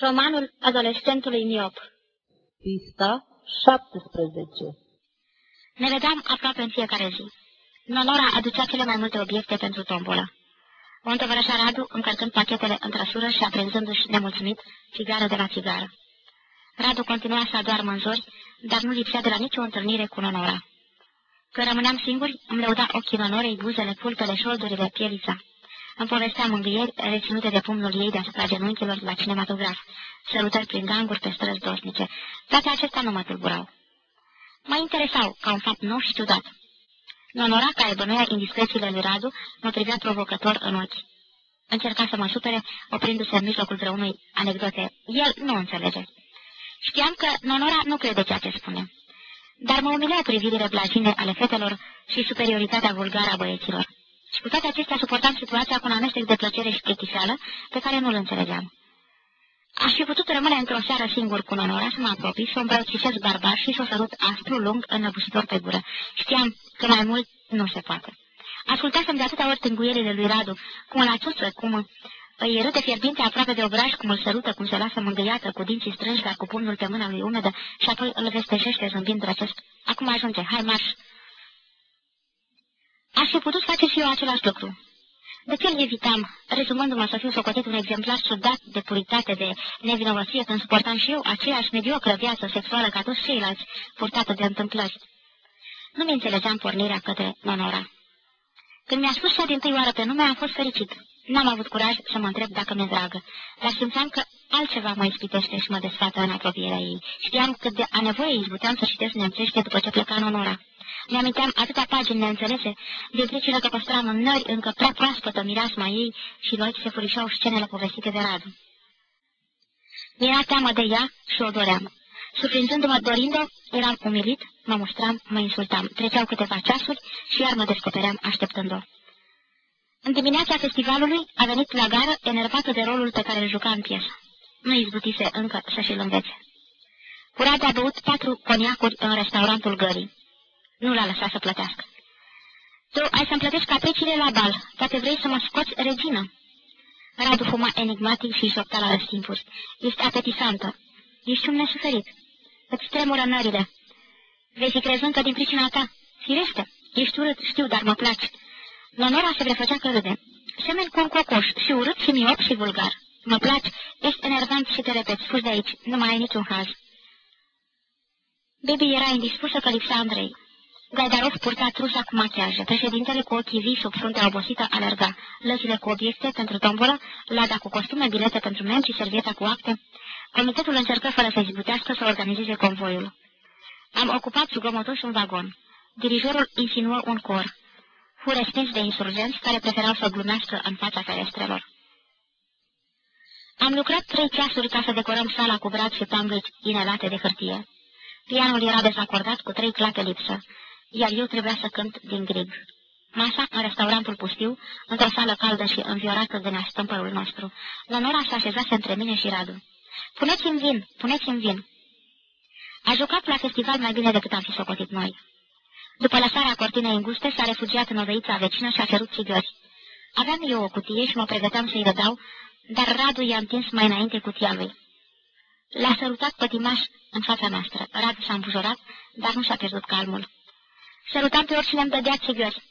Romanul adolescentului miop Pista 17 Ne vedeam aproape în fiecare zi. Nonora aducea cele mai multe obiecte pentru tombolă. O întăvărășa Radu, încărcând pachetele în trăsură și aprinzându-și nemulțumit țigară de la țigară. Radu continua să adoarmă în zori, dar nu lipsea de la nicio întâlnire cu Nonora. Când rămâneam singuri, îmi lăuda ochii Nonorei, buzele, pulpele, șoldurile, pielița. Îmi povestea mângâieri reținute de pumnul ei deasupra genunchilor la cinematograf, sărutări prin ganguri pe străzi dosnice. Toate acestea nu mă tulburau. Mă interesau ca un fapt nou și ciudat. Nonora, care bănuia indiscrețiile lui Radu, mă privea provocător în ochi. Încerca să mă supere, oprindu-se în mijlocul vreunui anecdote. El nu înțelege. Știam că Nonora nu crede ceea ce spune. Dar mă umileau privirile blagine ale fetelor și superioritatea vulgară a băieților. Și cu toate acestea suportam situația cu un amestec de plăcere și plictiseală pe care nu-l înțelegeam. Aș fi putut rămâne într-o seară singur cu Nonora să mă apropii, să o îmbrățișez barbar și să o sărut aspru, lung, înăbușitor pe gură. Știam că mai mult nu se poate. Ascultasem de atâta ori tânguierile lui Radu, cum îl aciuță, cum îi râde fierbinte aproape de obraj, cum îl sărută, cum se lasă mângâiată, cu dinții strânși, dar cu pumnul pe mâna lui umedă, și apoi îl vesteșește zâmbind drăcesc. Acum ajunge, hai marș! Aș fi putut face și eu același lucru. De ce îl evitam, rezumându-mă să fiu socotit un exemplar ciudat de puritate, de nevinovăție, când suportam și eu aceeași mediocră viață sexuală ca toți ceilalți, purtată de întâmplări? Nu-mi înțelegeam pornirea către Nonora. Când mi-a spus cea din tâi oară pe nume, am fost fericit. N-am avut curaj să mă întreb dacă mi-e dragă, dar simțeam că altceva mă ispitește și mă desfată în apropierea ei. Știam cât de a nevoie izbuteam să citesc nemțește după ce pleca Nonora. Mi-aminteam atâtea pagini neînțelese, din pricina că păstram în nări încă prea proaspătă mireasma ei și în ochi se furișau scenele povestite de Radu. Mi-era teamă de ea și o doream. Surprinzându-mă dorind-o, eram umilit, mă mustram, mă insultam. Treceau câteva ceasuri și iar mă descopeream așteptând-o. În dimineața festivalului a venit la gară enervată de rolul pe care îl juca în piesă. Nu izbutise încă să și-l învețe. Curat a băut patru coniacuri în restaurantul gării. Nu l-a lăsat să plătească. Tu ai să-mi plătești capriciile la bal, poate vrei să mă scoți regină. Radu fuma enigmatic și șopta la răstimpuri. Ești apetisantă. Ești un nesuferit. Îți tremură nările. Vei fi crezând că din pricina ta. Firește, ești urât, știu, dar mă place. Nonora se prefăcea că râde. Semen cu un cocoș, și urât, și miop, și vulgar. Mă place, ești enervant și te repeți, fugi de aici, nu mai ai niciun haz. Baby era indispusă că lipsa Andrei. Gaidarov purta trusa cu machiaje, președintele cu ochii vii sub fruntea obosită alerga, lăzile cu obiecte pentru tombolă, lada cu costume, bilete pentru men și servieta cu acte. Comitetul încercă fără să izbutească să organizeze convoiul. Am ocupat zgomotos un vagon. Dirijorul insinuă un cor. Fu respins de insurgenți care preferau să glumească în fața ferestrelor. Am lucrat trei ceasuri ca să decorăm sala cu brad și tamblici inelate de hârtie. Pianul era dezacordat cu trei clape lipsă iar eu trebuia să cânt din grig. Masa în restaurantul pustiu, într-o sală caldă și înviorată de neastâmpărul nostru. Leonora se așezase între mine și Radu. Puneți-mi vin, puneți-mi vin. A jucat la festival mai bine decât am fi socotit noi. După lăsarea cortinei înguste, s-a refugiat în odăița vecină și a cerut țigări. Aveam eu o cutie și mă pregăteam să-i rădau, dar Radu i-a întins mai înainte cutia lui. L-a sărutat pătimaș în fața noastră. Radu s-a îmbujorat, dar nu și-a pierdut calmul. Sărutam pe oricine îmi dădea țigări.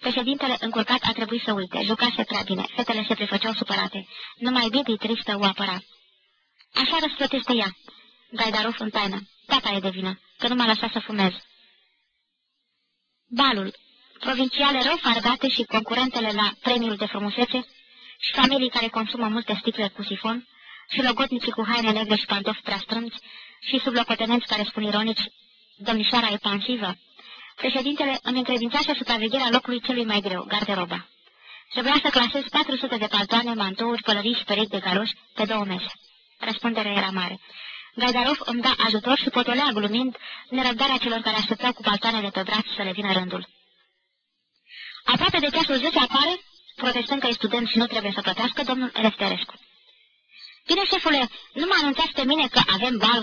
Președintele încurcat a trebuit să uite. Jucase prea bine. Fetele se prefăceau supărate. Numai Bibi tristă o apăra. Așa răsplătește ea. Gaidarov în taină. Tata e de vină, că nu m-a lăsat să fumez. Balul. Provinciale rău farbate și concurentele la premiul de frumusețe și familii care consumă multe sticle cu sifon și logotnicii cu haine negre și pantofi prea strâmți și sublocotenenți care spun ironici, domnișoara e pansivă, Președintele îmi încredințase supravegherea locului celui mai greu, garderoba. Trebuia să clasez 400 de paltoane, mantouri, pălării și perechi de galoși pe două mese. Răspunderea era mare. Gaidarov îmi da ajutor și potolea glumind nerăbdarea celor care așteptau cu paltoanele pe braț să le vină rândul. Aproape de ceasul 10 apare, protestând că e student și nu trebuie să plătească, domnul Elefterescu. Bine, șefule, nu mă anunțați pe mine că avem bal.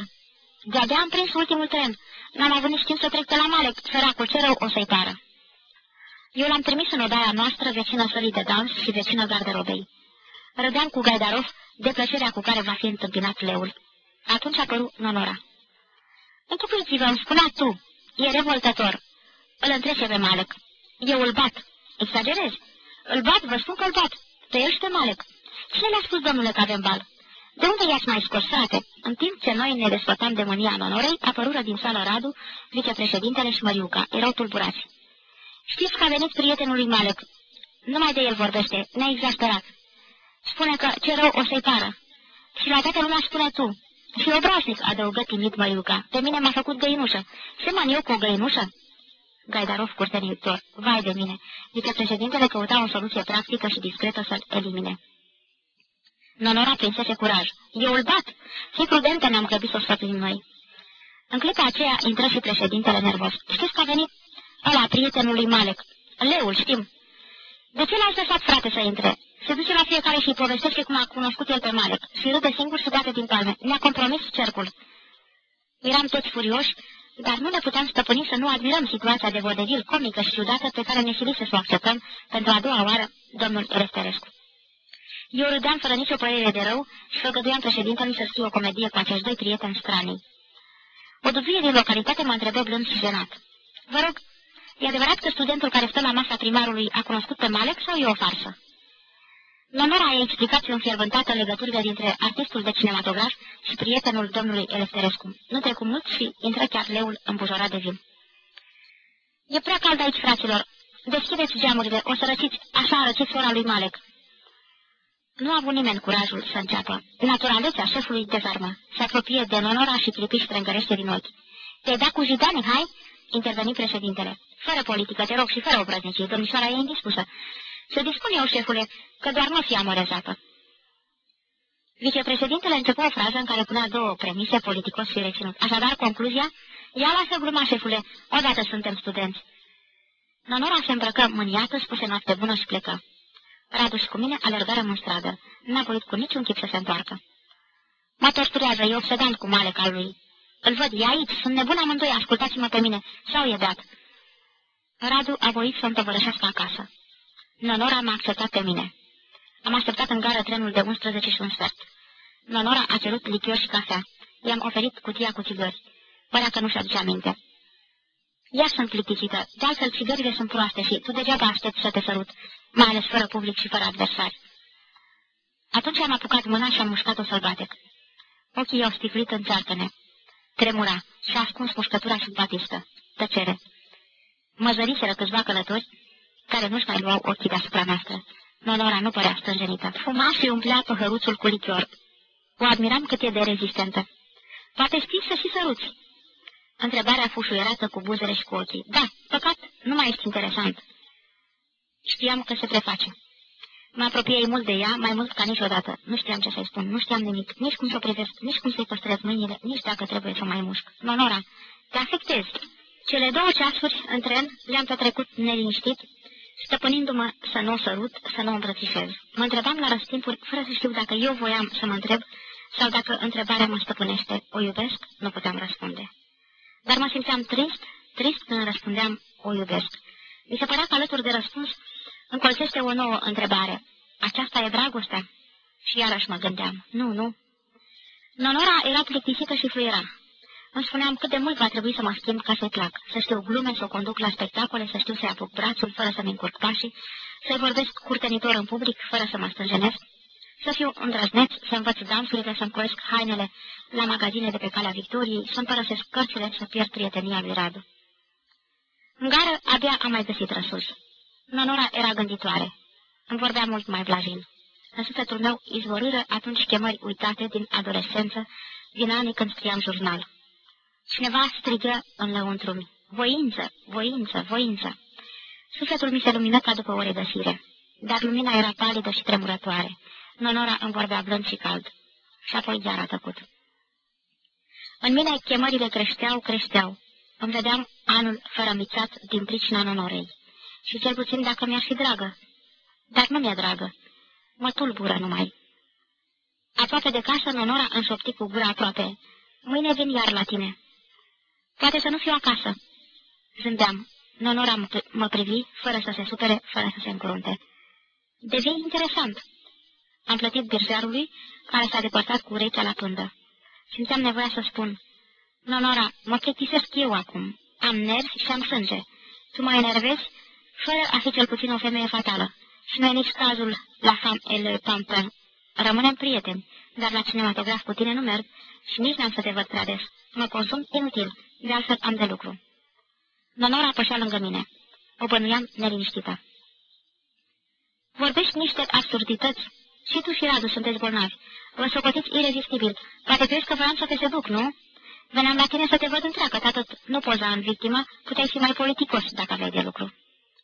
De-abia am prins ultimul tren. N-am avut nici timp să trec pe la male, săracul, ce rău o să-i pară. Eu l-am trimis în odaia noastră, vecină sălii de dans și vecină garderobei. Râdeam cu Gaidarov de plăcerea cu care va fi întâmpinat leul. Atunci a apărut Nonora. Închipuiți-vă, îmi spunea tu, e revoltător. Îl întrece pe Malek. Eu îl bat. Exagerez. Îl bat, vă spun că îl bat. Pe el și pe Malek. Cine le-a spus, domnule, că avem bal? De unde i-ați mai scos, frate? În timp ce noi ne desfătam de mânia Nonorei, apărură din sală Radu, vicepreședintele și Măriuca. Erau tulburați. Știți că a venit prietenul lui Malek. Numai de el vorbește. Ne-a exasperat. Spune că ce rău o să-i pară. Și la toată lumea spune tu. Și obraznic, adăugă timid Măriuca. Pe mine m-a făcut găinușă. Semăn eu cu o găinușă? Gaidarov curtenitor. Vai de mine! Vicepreședintele căuta o soluție practică și discretă să-l elimine. Nonora prinsese curaj. Eu îl bat! Fii prudentă, ne-am grăbit să o sfătuim noi. În clipa aceea intră și președintele nervos. Știți că a venit ăla, prietenul lui Malek. Leul, știm. De ce l-ați lăsat, frate, să intre? Se duce la fiecare și povestește cum a cunoscut el pe Malek. Și râde singur și bate din palme. Ne-a compromis cercul. Eram toți furioși, dar nu ne puteam stăpâni să nu admirăm situația de vodevil comică și ciudată pe care ne silise să o acceptăm pentru a doua oară domnul Eresterescu. Eu râdeam fără nicio părere de rău și făgăduiam președintelui să scriu o comedie cu acești doi prieteni stranii. O duzuie din localitate mă întrebă blând și jenat. Vă rog, e adevărat că studentul care stă la masa primarului a cunoscut pe Malek sau e o farsă? Nonora a explicat înfierbântată legăturile dintre artistul de cinematograf și prietenul domnului Elefterescu. Nu trecu mult și intră chiar leul îmbujorat de vin. E prea cald aici, fraților. Deschideți geamurile, o să răciți, așa răciți ora lui Malek. Nu a avut nimeni curajul să înceapă. Naturalețea șefului dezarmă. Se apropie de Nonora și clipi strângărește din ochi. Te-ai dat cu jidani, hai? Interveni președintele. Fără politică, te rog, și fără obrăznicie. Domnișoara e indispusă. Să dispun eu, șefule, că doar nu fi amorezată. Vicepreședintele începu o frază în care punea două premise politicos și reținut. Așadar, concluzia, ia lasă gluma, șefule, odată suntem studenți. Nonora se îmbrăcă mâniată, spuse noapte bună și plecă. Raduș și cu mine alergarăm în stradă. N-a voit cu niciun chip să se întoarcă. Mă torturează, e obsedant cu male ca lui. Îl văd, e aici, sunt nebun amândoi, ascultați-mă pe mine. Sau e dat. Radu a voit să întovărășească acasă. Nonora m-a acceptat pe mine. Am așteptat în gară trenul de 11 și un sfert. Nonora a cerut lichior și cafea. I-am oferit cutia cu țigări. Părea că nu-și aduce aminte. Iar sunt plicticită. De altfel, țigările sunt proaste și tu degeaba aștepți să te sărut, mai ales fără public și fără adversari. Atunci am apucat mâna și am mușcat-o sălbatec. Ochii i-au stiflit în ceartăne. Tremura și a ascuns mușcătura sub batistă. Tăcere. Mă zăriseră câțiva călători care nu-și mai luau ochii deasupra noastră. Nonora nu părea stânjenită. Fuma și umplea păhăruțul cu lichior. O admiram cât e de rezistentă. Poate știi să și săruți. Întrebarea fușuierată cu buzele și cu ochii. Da, păcat, nu mai ești interesant. Știam că se preface. Mă apropiei mult de ea, mai mult ca niciodată. Nu știam ce să-i spun, nu știam nimic, nici cum să o privesc, nici cum să-i păstrez mâinile, nici dacă trebuie să mai mușc. Nonora, te afectezi. Cele două ceasuri în tren le-am petrecut neliniștit, stăpânindu-mă să nu o sărut, să nu o îmbrățișez. Mă întrebam la răstimpuri, fără să știu dacă eu voiam să mă întreb sau dacă întrebarea mă stăpânește. O iubesc? Nu puteam răspunde. Dar mă simțeam trist, trist când răspundeam, o iubesc. Mi se părea că alături de răspuns încolțește o nouă întrebare. Aceasta e dragostea? Și iarăși mă gândeam, nu, nu. Nonora era plictisită și fluiera. Îmi spuneam cât de mult va trebui să mă schimb ca să-i plac, să știu glume, să o conduc la spectacole, să știu să-i apuc brațul fără să-mi încurc pașii, să-i vorbesc curtenitor în public fără să mă stânjenesc, să fiu îndrăzneț, să învăț dansurile, să-mi croiesc hainele la magazine de pe calea Victoriei, să-mi părăsesc cărțile, să pierd prietenia lui Radu. În gară abia am mai găsit răsus. Nonora era gânditoare. Îmi vorbea mult mai blajin. În sufletul meu izvorâră atunci chemări uitate din adolescență, din anii când scriam jurnal. Cineva strigă în lăuntru voință, voință, voință. Sufletul mi se lumină ca după o regăsire, dar lumina era palidă și tremurătoare. Nonora îmi vorbea blând și cald. Și apoi iar a tăcut. În mine chemările creșteau, creșteau. Îmi vedeam anul fără mițat din pricina nonorei. Și cel puțin dacă mi-ar fi dragă. Dar nu mi-e dragă. Mă tulbură numai. Aproape de casă, nonora înșopti cu gura aproape. Mâine vin iar la tine. Poate să nu fiu acasă. Zâmbeam. Nonora mă privi, fără să se supere, fără să se încrunte. Devii interesant. Am plătit birjarului, care s-a depărtat cu urechea la pândă. Simțeam nevoia să spun, Nonora, mă plictisesc eu acum. Am nervi și am sânge. Tu mă enervezi, fără a fi cel puțin o femeie fatală. Și nu e nici cazul la fam el pamper. Rămânem prieteni, dar la cinematograf cu tine nu merg și nici n-am să te văd prea des. Mă consum inutil, de altfel am de lucru. Nonora pășea lângă mine. O bănuiam neliniștită. Vorbești niște absurdități. Și tu și Radu sunteți bolnavi. Vă socotiți irezistibil. Poate crezi că voiam să te seduc, nu? Veneam la tine să te văd întreagă, tatăt nu poza în victimă, puteai fi mai politicos dacă aveai de lucru.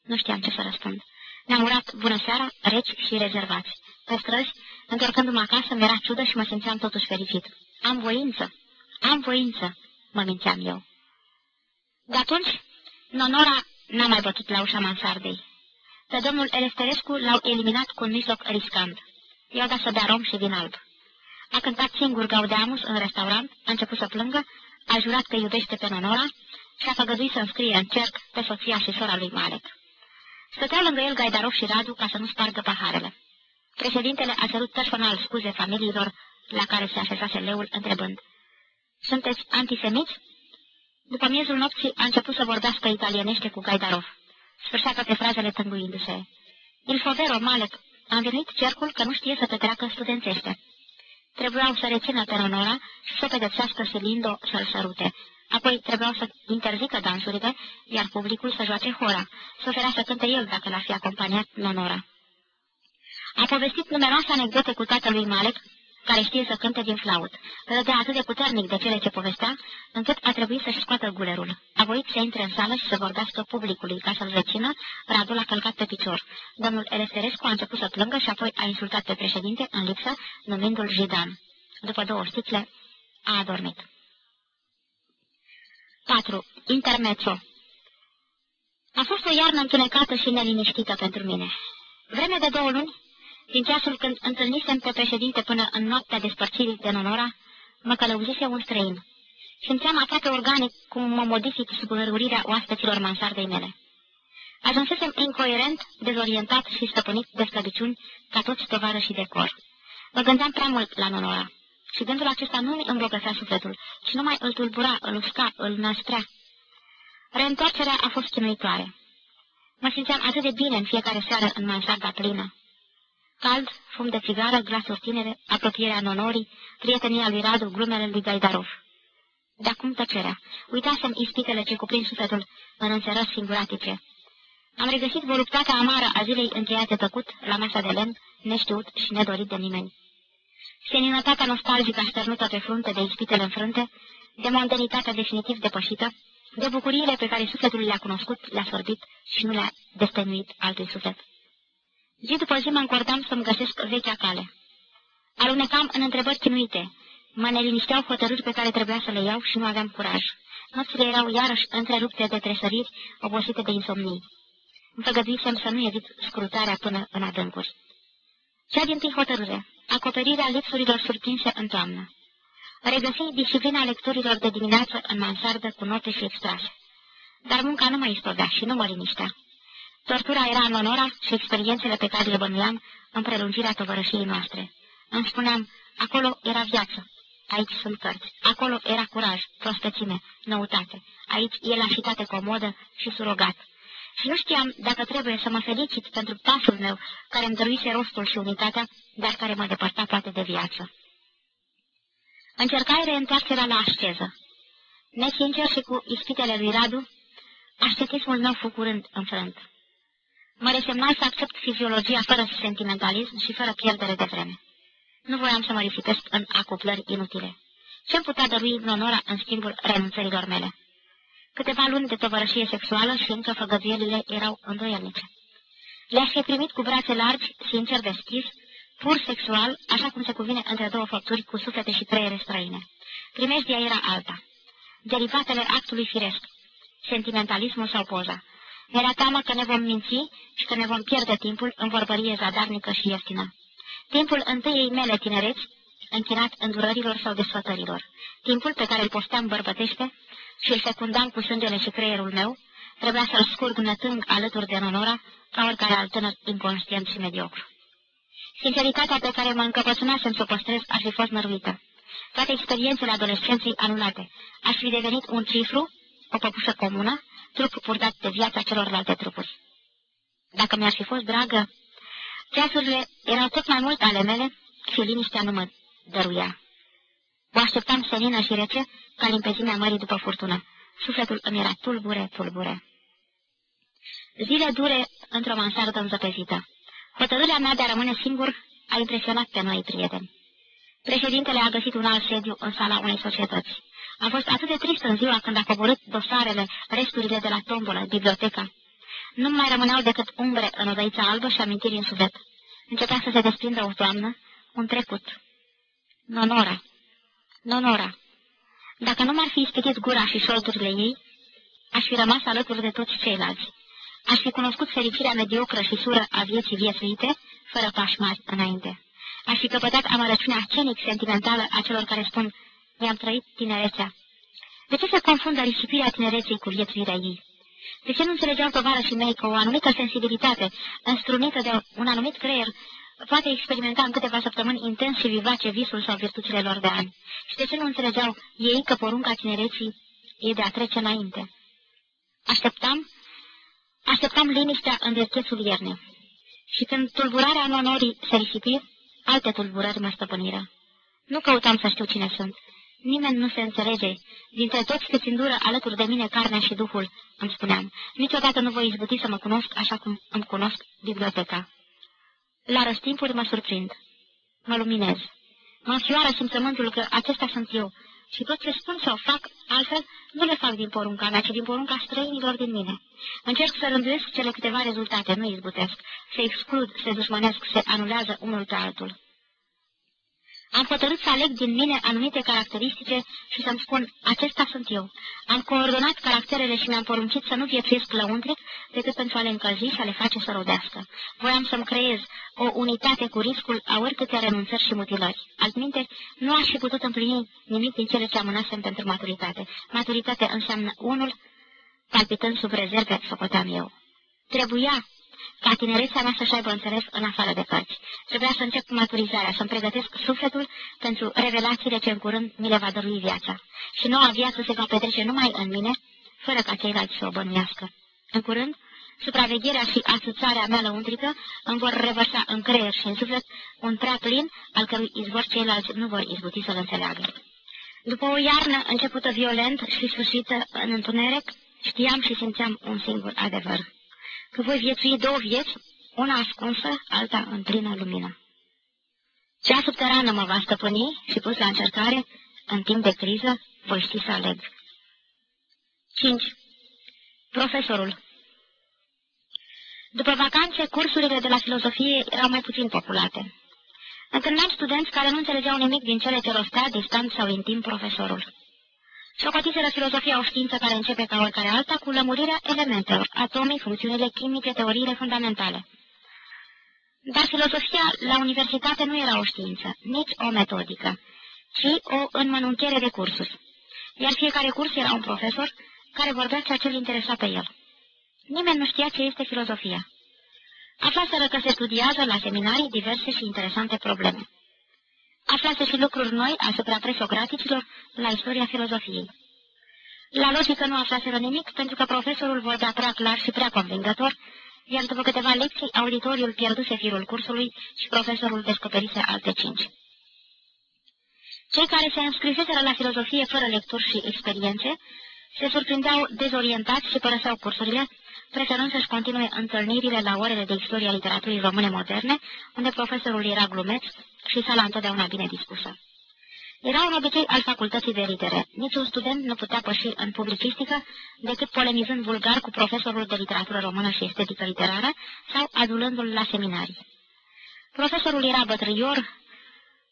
Nu știam ce să răspund. Ne-am urat bună seara, reci și rezervați. Pe străzi, întorcându-mă acasă, mi-era ciudă și mă simțeam totuși fericit. Am voință, am voință, mă mințeam eu. De atunci, Nonora n-a mai bătut la ușa mansardei. Pe domnul Elefterescu l-au eliminat cu un mijloc riscant. I-au dat să bea rom și vin alb. A cântat singur Gaudeamus în restaurant, a început să plângă, a jurat că iubește pe Nonora și a făgăduit să înscrie în cerc pe soția și sora lui Malek. Stăteau lângă el Gaidarov și Radu ca să nu spargă paharele. Președintele a cerut personal scuze familiilor la care se așezase leul, întrebând. Sunteți antisemiți? După miezul nopții a început să vorbească italienește cu Gaidarov. Sfârșea toate frazele tânguindu-se. Il fovero Malek a învinuit cercul că nu știe să petreacă studențește. Trebuiau să rețină pe Nonora și să pedepsească Selindo să-l sărute. Apoi trebuiau să interzică dansurile, iar publicul să joace hora, să oferea să cânte el dacă l-ar fi acompaniat Nonora. A povestit numeroase anecdote cu tatălui Malek, care știe să cânte din flaut. Râdea atât de puternic de cele ce povestea, încât a trebuit să-și scoată gulerul. A voit să intre în sală și să vorbească publicului ca să-l rețină, Radu l-a călcat pe picior. Domnul Elefterescu a început să plângă și apoi a insultat pe președinte în lipsă, numindu-l Jidan. După două sticle, a adormit. 4. Intermezzo A fost o iarnă întunecată și neliniștită pentru mine. Vreme de două luni, din ceasul când întâlnisem pe președinte până în noaptea despărțirii de Nonora, mă călăuzise un străin. Simțeam aproape organic cum mă modific sub înrăurirea oaspeților mansardei mele. Ajunsesem incoerent, dezorientat și stăpânit de slăbiciuni ca toți și de cor. Mă gândeam prea mult la Nonora și gândul acesta nu mi îmbrogăsea sufletul, ci numai îl tulbura, îl usca, îl năstrea. Reîntoarcerea a fost chinuitoare. Mă simțeam atât de bine în fiecare seară în mansarda plină. Cald, fum de țigară, glasuri tinere, apropierea nonorii, prietenia lui Radu, glumele lui Gaidarov. De acum tăcerea. Uitasem ispitele ce cuprind sufletul în înțerări singuratice. Am regăsit voluptatea amară a zilei încheiate tăcut la masa de lemn, neștiut și nedorit de nimeni. Seninătatea nostalgică așternută pe frunte de ispitele înfrânte, de mondenitatea definitiv depășită, de bucuriile pe care sufletul le-a cunoscut, le-a sorbit și nu le-a destăinuit altui suflet. Zi după zi mă încordam să-mi găsesc vechea cale. Alunecam în întrebări chinuite. Mă nelinișteau hotărâri pe care trebuia să le iau și nu aveam curaj. Nopțile erau iarăși întrerupte de tresăriri, obosite de insomnii. Îmi făgăduisem să nu evit scrutarea până în adâncuri. Cea din tâi hotărâre, acoperirea lipsurilor surprinse în toamnă. Regăsi disciplina lecturilor de dimineață în mansardă cu note și extrase. Dar munca nu mă istovea și nu mă liniștea. Tortura era în onora și experiențele pe care le bănuiam în prelungirea tovărășiei noastre. Îmi spuneam, acolo era viață, aici sunt cărți, acolo era curaj, prospețime, noutate, aici e lașitate comodă și surogat. Și nu știam dacă trebuie să mă felicit pentru pasul meu, care îmi dăruise rostul și unitatea, dar care mă depărta poate de viață. Încercai reîntoarcerea la asceză. Nesincer și cu ispitele lui Radu, ascetismul meu fu curând înfrânt. Mă resemnai să accept fiziologia fără sentimentalism și fără pierdere de vreme. Nu voiam să mă risipesc în acoplări inutile. Ce-mi putea dărui Leonora în schimbul renunțărilor mele? Câteva luni de tovărășie sexuală și încă făgăduielile erau îndoielnice. Le-aș fi primit cu brațe largi, sincer deschis, pur sexual, așa cum se cuvine între două făpturi cu suflete și creiere străine. Primejdia era alta. Derivatele actului firesc. Sentimentalismul sau poza era teamă că ne vom minți și că ne vom pierde timpul în vorbărie zadarnică și ieftină. Timpul întâiei mele tinereți, închinat îndurărilor sau desfătărilor. Timpul pe care îl posteam bărbătește și îl secundam cu sângele și creierul meu, trebuia să-l scurg nătând alături de Nonora ca oricare alt tânăr inconștient și mediocru. Sinceritatea pe care mă încăpățânasem să o păstrez ar fi fost năruită. Toate experiențele adolescenței anulate. Aș fi devenit un cifru, o păpușă comună, trup purtat de viața celorlalte trupuri. Dacă mi-ar fi fost dragă, ceasurile erau tot mai mult ale mele și liniștea nu mă dăruia. O așteptam senină și rece ca limpezimea mării după furtună. Sufletul îmi era tulbure, tulbure. Zile dure într-o mansardă înzăpezită. Hotărârea mea de a rămâne singur a impresionat pe noi prieteni. Președintele a găsit un alt sediu în sala unei societăți. Am fost atât de trist în ziua când a coborât dosarele, resturile de la tombolă, biblioteca. Nu mai rămâneau decât umbre în odăița albă și amintiri în suflet. Începea să se desprindă o toamnă, un trecut. Nonora. Nonora. Dacă nu m-ar fi ispitit gura și șoldurile ei, aș fi rămas alături de toți ceilalți. Aș fi cunoscut fericirea mediocră și sură a vieții viețuite, fără pași mari înainte. Aș fi căpătat amărăciunea cenic sentimentală a celor care spun, mi-am trăit tinerețea. De ce se confundă risipirea tinereței cu viețuirea ei? De ce nu înțelegeau tovarășii mei că o anumită sensibilitate, înstrunită de un anumit creier, poate experimenta în câteva săptămâni intens și vivace visul sau virtuțile lor de ani? Și de ce nu înțelegeau ei că porunca tinereții e de a trece înainte? Așteptam, așteptam liniștea în deschețul iernii. Și când tulburarea în onorii se risipi, alte tulburări mă stăpâniră. Nu căutam să știu cine sunt. Nimeni nu se înțelege. Dintre toți cât îndură alături de mine carnea și duhul, îmi spuneam. Niciodată nu voi izbuti să mă cunosc așa cum îmi cunosc biblioteca. La răstimpuri mă surprind. Mă luminez. Mă înfioară simțământul că acesta sunt eu și tot ce spun sau fac, altfel, nu le fac din porunca mea, ci din porunca străinilor din mine. Încerc să rânduiesc cele câteva rezultate, nu izbutesc. Se exclud, se dușmănesc, se anulează unul pe altul. Am hotărât să aleg din mine anumite caracteristice și să-mi spun, acesta sunt eu. Am coordonat caracterele și mi-am poruncit să nu viețuiesc lăuntric decât pentru a le încălzi și a le face să rodească. Voiam să-mi creez o unitate cu riscul a oricâte renunțări și mutilări. Altminte, nu aș fi putut împlini nimic din cele ce amânasem pentru maturitate. Maturitate înseamnă unul, palpitând sub rezerve, socoteam eu. Trebuia ca tinerețea mea să-și aibă înțeles în afară de cărți. Trebuia să încep maturizarea, să-mi pregătesc sufletul pentru revelațiile ce în curând mi le va dărui viața. Și noua viață se va petrece numai în mine, fără ca ceilalți să o bănuiască. În curând, supravegherea și asuțarea mea lăuntrică îmi vor revărsa în creier și în suflet un prea plin, al cărui izvor ceilalți nu vor izbuti să-l înțeleagă. După o iarnă începută violent și sfârșită în întuneric, știam și simțeam un singur adevăr că voi viețui două vieți, una ascunsă, alta în plină lumină. Cea subterană mă va stăpâni și pus la încercare, în timp de criză, voi ști să aleg. 5. Profesorul După vacanțe, cursurile de la filozofie erau mai puțin populate. Întâlneam studenți care nu înțelegeau nimic din cele ce rostea distant sau intim profesorul. Socotiseră filozofia o știință care începe ca oricare alta cu lămurirea elementelor, atomii, funcțiunile chimice, teoriile fundamentale. Dar filozofia la universitate nu era o știință, nici o metodică, ci o înmănunchiere de cursuri. Iar fiecare curs era un profesor care vorbea ceea ce îl interesa pe el. Nimeni nu știa ce este filozofia. Aflaseră că se studiază la seminarii diverse și interesante probleme aflase și lucruri noi asupra presocraticilor la istoria filozofiei. La logică nu aflaseră nimic, pentru că profesorul vorbea prea clar și prea convingător, iar după câteva lecții, auditoriul pierduse firul cursului și profesorul descoperise alte cinci. Cei care se înscriseseră la filozofie fără lecturi și experiențe se surprindeau dezorientați și părăseau cursurile, preferând să-și continue întâlnirile la orele de istoria literaturii române moderne, unde profesorul era glumeț și sala întotdeauna bine dispusă. Era un obicei al facultății de litere. Niciun student nu putea păși în publicistică decât polemizând vulgar cu profesorul de literatură română și estetică literară sau adulându-l la seminarii. Profesorul era bătrâior,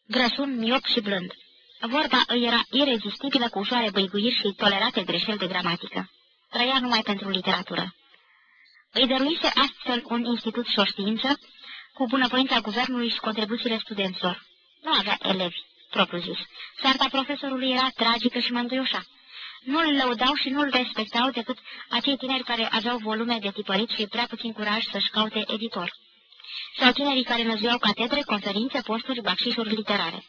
grăsun, miop și blând. Vorba îi era irezistibilă cu ușoare băiguiri și tolerate greșeli de gramatică. Trăia numai pentru literatură. Îi dăruise astfel un institut și o știință, cu bunăvoința guvernului și contribuțiile studenților. Nu avea elevi, propriu-zis. Sarta profesorului era tragică și mântuioșa. Nu-l lăudau și nu-l respectau decât acei tineri care aveau volume de tipărit și prea puțin curaj să-și caute editor. sau tinerii care năzuiau catedre, conferințe, posturi, bacșișuri literare.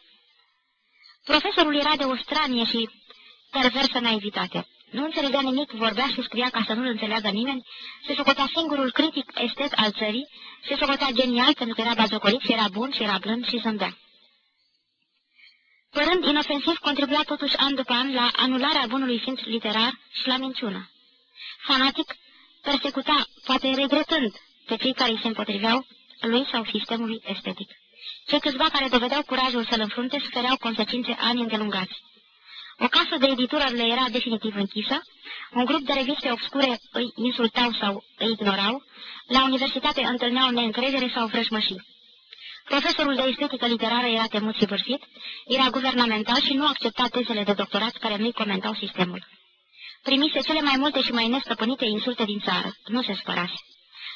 Profesorul era de o stranie și perversă naivitate. Nu înțelegea nimic, vorbea și scria ca să nu-l înțeleagă nimeni, se socotea singurul critic estet al țării, se socotea genial pentru că era bazocolit și era bun și era blând și zâmbea. Părând inofensiv, contribuia totuși an după an la anularea bunului simț literar și la minciună. Fanatic, persecuta, poate regretând, pe cei care îi se împotriveau lui sau sistemului estetic. Cei câțiva care dovedeau curajul să-l înfrunte sufereau consecințe ani îndelungați. O casă de editură le era definitiv închisă, un grup de reviste obscure îi insultau sau îi ignorau, la universitate întâlneau neîncredere sau vrăjmășii. Profesorul de estetică literară era temut și vârsit, era guvernamental și nu accepta tezele de doctorat care nu-i comentau sistemul. Primise cele mai multe și mai nestăpânite insulte din țară, nu se spărase.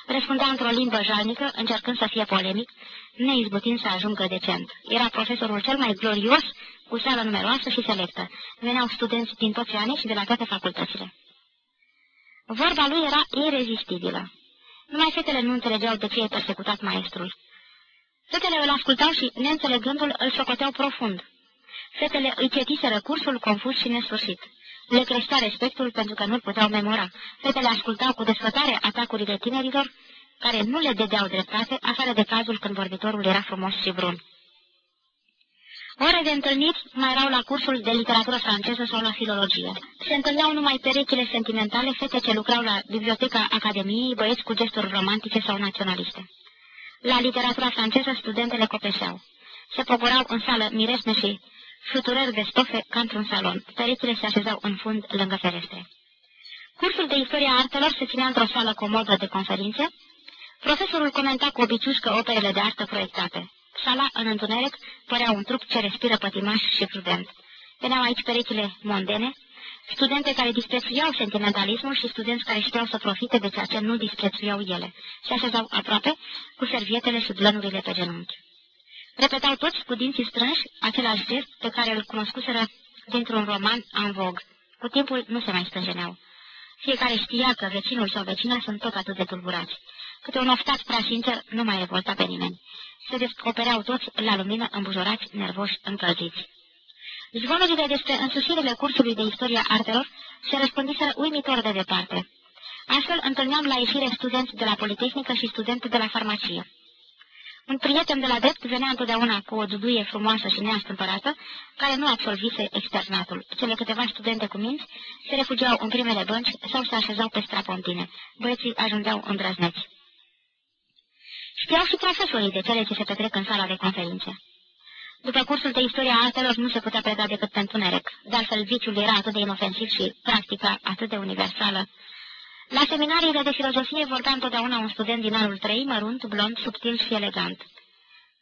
Răspundea într-o limbă jalnică, încercând să fie polemic, neizbutind să ajungă decent. Era profesorul cel mai glorios, cu sală numeroasă și selectă. Veneau studenți din toți anii și de la toate facultățile. Vorba lui era irezistibilă. Numai fetele nu înțelegeau de ce e persecutat maestrul. Fetele îl ascultau și, neînțelegându-l, îl socoteau profund. Fetele îi cetiseră cursul confuz și nesfârșit. Le creștea respectul pentru că nu-l puteau memora. Fetele ascultau cu desfătare atacurile tinerilor, care nu le dedeau dreptate, afară de cazul când vorbitorul era frumos și brun. Ore de întâlniri mai erau la cursul de literatură franceză sau la filologie. Se întâlneau numai perechile sentimentale, fete ce lucrau la biblioteca Academiei, băieți cu gesturi romantice sau naționaliste. La literatura franceză, studentele copeșeau. Se pogorau în sală miresme și fluturări de stofe ca într-un salon. Perechile se așezau în fund lângă ferestre. Cursul de istoria artelor se ținea într-o sală comodă de conferințe. Profesorul comenta cu obiciușcă operele de artă proiectate. Sala, în întuneric, părea un trup ce respiră pătimaș și prudent. Veneau aici perechile mondene, studente care disprețuiau sentimentalismul și studenți care știau să profite de ceea ce nu disprețuiau ele. Se așezau aproape, cu servietele și blănurile pe genunchi. Repetau toți cu dinții strânși același gest pe care îl cunoscuseră dintr-un roman în vog. Cu timpul nu se mai stânjeneau. Fiecare știa că vecinul sau vecina sunt tot atât de tulburați. Câte un oftat prea sincer nu mai revolta pe nimeni. Se descopereau toți la lumină îmbujorați, nervoși, încălziți. Zvonurile despre însușirile cursului de istoria artelor se răspândiseră uimitor de departe. Astfel întâlneam la ieșire studenți de la Politehnică și studenți de la farmacie. Un prieten de la drept venea întotdeauna cu o duduie frumoasă și neastâmpărată, care nu absolvise externatul. Cele câteva studente cu minți se refugiau în primele bănci sau se așezau pe strapontine. Băieții ajungeau îndrăzneți. Știau și profesorii de cele ce se petrec în sala de conferințe. După cursul de istoria artelor nu se putea preda decât pentru nerec, de altfel viciul era atât de inofensiv și practica atât de universală. La seminariile de filozofie vorbea întotdeauna un student din anul 3, mărunt, blond, subtil și elegant.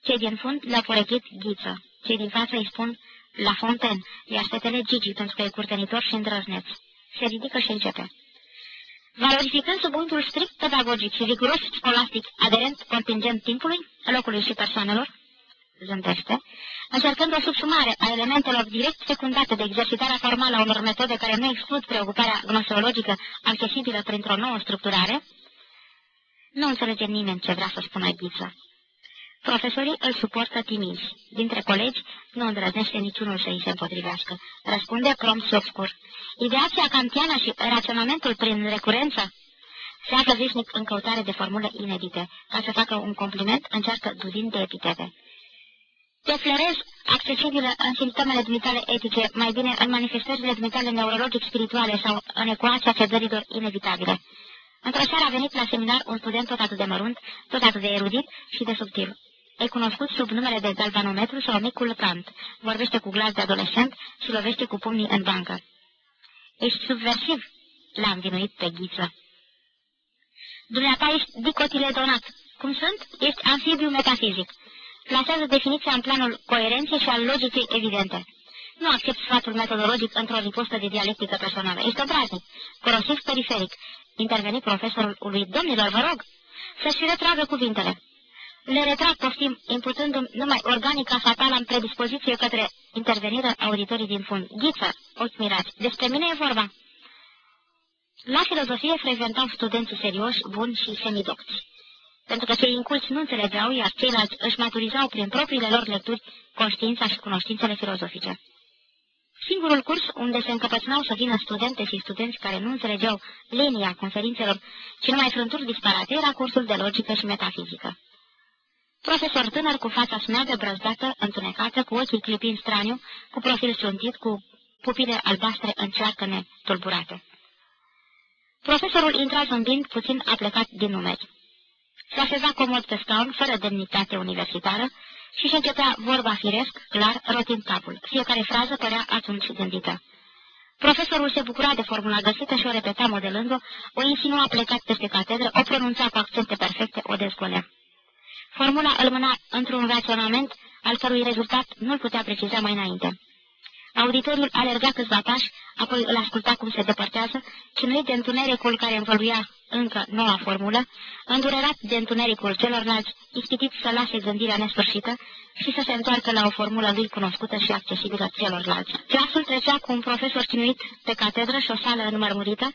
Cei din fund le-au porechit ghiță, cei din față îi spun la fonten, iar fetele Gigi, pentru că e curtenitor și îndrăzneț. Se ridică și începe. Valorificând sub unghiul strict pedagogic și riguros scolastic, aderent contingent timpului, locului și persoanelor, zâmbește, încercând o subsumare a elementelor direct secundate de exercitarea formală a unor metode care nu exclud preocuparea gnoseologică accesibilă printr-o nouă structurare, nu înțelege nimeni ce vrea să spună Ghiță. Profesorii îl suportă timizi. Dintre colegi nu îndrăznește niciunul să îi se împotrivească. Răspunde prompt și obscur. Ideația kantiană și raționamentul prin recurență se află veșnic în căutare de formule inedite. Ca să facă un compliment, încearcă duzind de epitete. Te florez accesibilă în simptomele dumitale etice, mai bine în manifestările dumitale neurologic-spirituale sau în ecuația cedărilor inevitabile. Într-o seară a venit la seminar un student tot atât de mărunt, tot atât de erudit și de subtil. E cunoscut sub numele de galvanometru sau micul Kant. Vorbește cu glas de adolescent și lovește cu pumnii în bancă. Ești subversiv, l-a învinuit pe ghiță. Dumneata ești dicotiledonat. Cum sunt? Ești anfibiu metafizic plasează definiția în planul coerenței și al logicii evidente. Nu accept sfatul metodologic într-o ripostă de dialectică personală. Este obraznic, corosiv periferic. Interveni profesorul lui domnilor, vă rog, să-și retragă cuvintele. Le retrag poftim, imputându-mi numai organica fatală în predispoziție către intervenirea auditorii din fund. Ghiță, ochi mirați, despre mine e vorba. La filozofie frecventau studenții serioși, buni și semidocți. pentru că cei inculți nu înțelegeau, iar ceilalți își maturizau prin propriile lor lecturi conștiința și cunoștințele filozofice. Singurul curs unde se încăpățânau să vină studente și studenți care nu înțelegeau linia conferințelor, ci numai frânturi disparate, era cursul de logică și metafizică. Profesor tânăr cu fața smeagă, brăzdată, întunecată, cu ochii clipind straniu, cu profil suntit, cu pupile albastre încearcă tulburate. Profesorul intra zâmbind, puțin a plecat din numeri. Se așeza comod pe scaun, fără demnitate universitară, și și începea vorba firesc, clar, rotind capul. Fiecare frază părea atunci gândită. Profesorul se bucura de formula găsită și o repeta modelând-o, o insinua plecat peste catedră, o pronunța cu accente perfecte, o dezgolea. Formula îl mâna într-un raționament al cărui rezultat nu-l putea preciza mai înainte. Auditorul alerga câțiva pași, apoi îl asculta cum se depărtează, cinuit de întunericul care învăluia încă noua formulă, îndurerat de întunericul celorlalți, ispitit să lase gândirea nesfârșită și să se întoarcă la o formulă lui cunoscută și accesibilă celorlalți. Ceasul trecea cu un profesor chinuit pe catedră și o sală înmărmurită,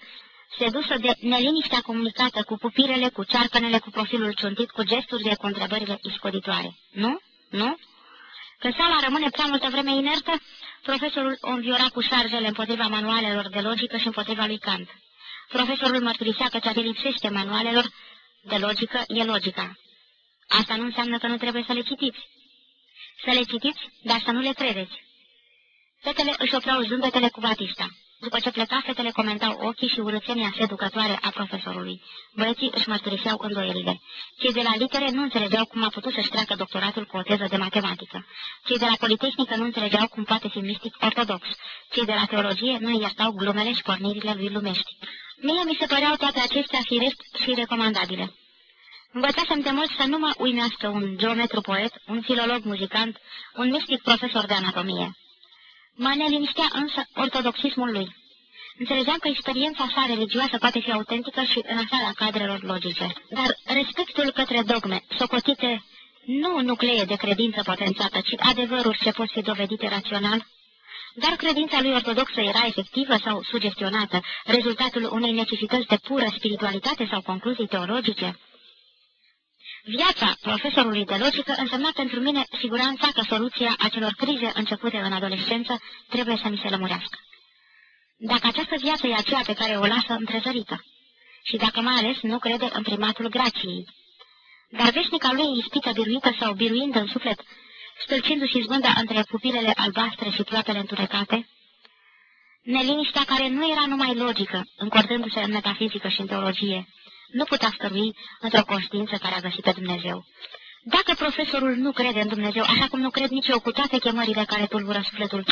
sedusă de neliniștea comunicată cu pupirele, cu cearcănele, cu profilul ciuntit, cu gesturile, cu întrebările iscoditoare. Nu? Nu? Că sala rămâne prea multă vreme inertă, profesorul o înviora cu șarjele împotriva manualelor de logică și împotriva lui Kant. Profesorul mărturisea că ceea ce lipsește manualelor de logică e logica. Asta nu înseamnă că nu trebuie să le citiți. Să le citiți, dar să nu le credeți. Fetele își opreau zâmbetele cu Batista. După ce pleca, fetele comentau ochii și urățenia seducătoare a profesorului. Băieții își mărturiseau îndoielile. Cei de la litere nu înțelegeau cum a putut să-și treacă doctoratul cu o teză de matematică. Cei de la Politehnică nu înțelegeau cum poate fi mistic ortodox. Cei de la teologie nu iertau glumele și pornirile lui lumești. Mie mi se păreau toate acestea firesc și recomandabile. Învățasem de mult să nu mă uimească un geometru poet, un filolog muzicant, un mistic profesor de anatomie. Mă neliniștea însă ortodoxismul lui. Înțelegeam că experiența sa religioasă poate fi autentică și în afara cadrelor logice. Dar respectul către dogme, socotite nu nuclee de credință potențată, ci adevăruri ce pot fi dovedite rațional, dar credința lui ortodoxă era efectivă sau sugestionată, rezultatul unei necesități de pură spiritualitate sau concluzii teologice? Viața profesorului de logică însemna pentru mine siguranța că soluția acelor crize începute în adolescență trebuie să mi se lămurească. Dacă această viață e aceea pe care o lasă întrezărită și dacă mai ales nu crede în primatul grației. Dar veșnica lui ispită biruită sau biruind în suflet, stâlcindu-și zbânda între pupilele albastre și ploapele întunecate, neliniștea care nu era numai logică, încordându-se în metafizică și în teologie, nu putea stărui într-o conștiință care a găsit pe Dumnezeu. Dacă profesorul nu crede în Dumnezeu, așa cum nu cred nici eu cu toate chemările care tulbură sufletul,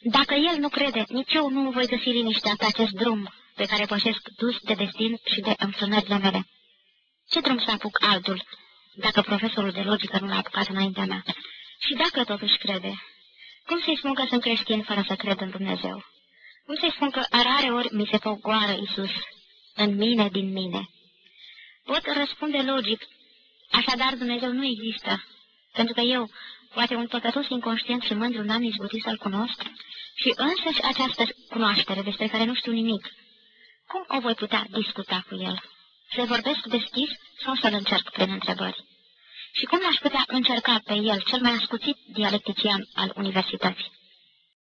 dacă el nu crede, nici eu nu voi găsi liniștea pe acest drum pe care pășesc dus de destin și de înfrânările mele. Ce drum să apuc altul, dacă profesorul de logică nu l-a apucat înaintea mea? Și dacă totuși crede, cum să-i spun că sunt creștin fără să cred în Dumnezeu? Cum să-i spun că rare ori mi se pogoară Isus în mine din mine? Pot răspunde logic, așadar Dumnezeu nu există, pentru că eu, poate un păcătos inconștient și mândru, n-am izbutit să-L cunosc, și însăși această cunoaștere despre care nu știu nimic, cum o voi putea discuta cu El? Să vorbesc deschis sau să-L încerc prin întrebări? Și cum l-aș putea încerca pe el, cel mai ascuțit dialectician al universității?